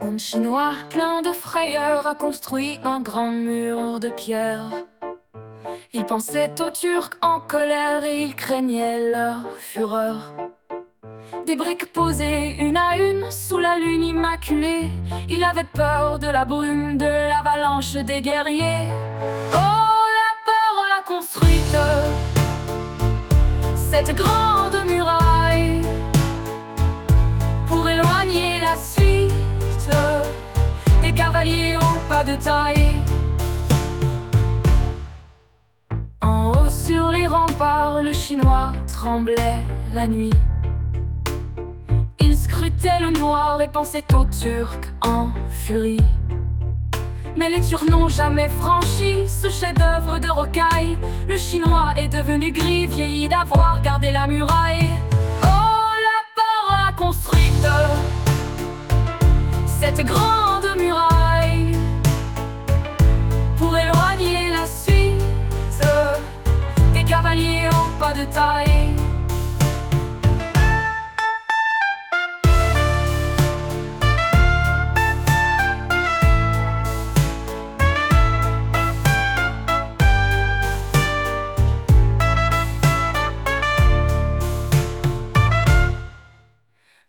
Un Chinois plein de frayeur a construit un grand mur de pierre. Il pensait aux Turcs en colère et il craignait leur fureur. Des briques posées une à une sous la lune immaculée. Il avait peur de la brume, de l'avalanche des guerriers. Oh, la peur l'a construite, cette grande muraille, de taille. En haut sur les remparts, le chinois tremblait la nuit. Il scrutait le noir et pensait aux Turcs en furie. Mais les Turcs n'ont jamais franchi ce chef-d'œuvre de rocaille. Le chinois est devenu gris, vieilli d'avoir gardé la muraille. Oh, la peur a construite cette grande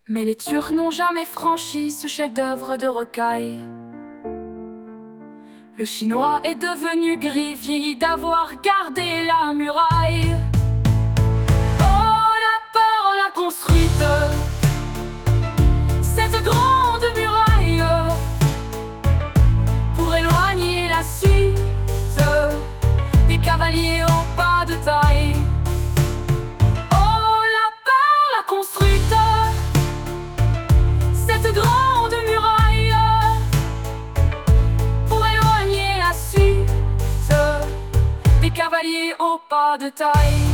Mais les Turcs n'ont jamais franchi ce chef-d'œuvre de rocaille. Le Chinois est devenu gris, d'avoir gardé la muraille. Cavaliers au pas de taille. Oh, la peur l'a construite, cette grande muraille, pour éloigner la suite des cavaliers au pas de taille.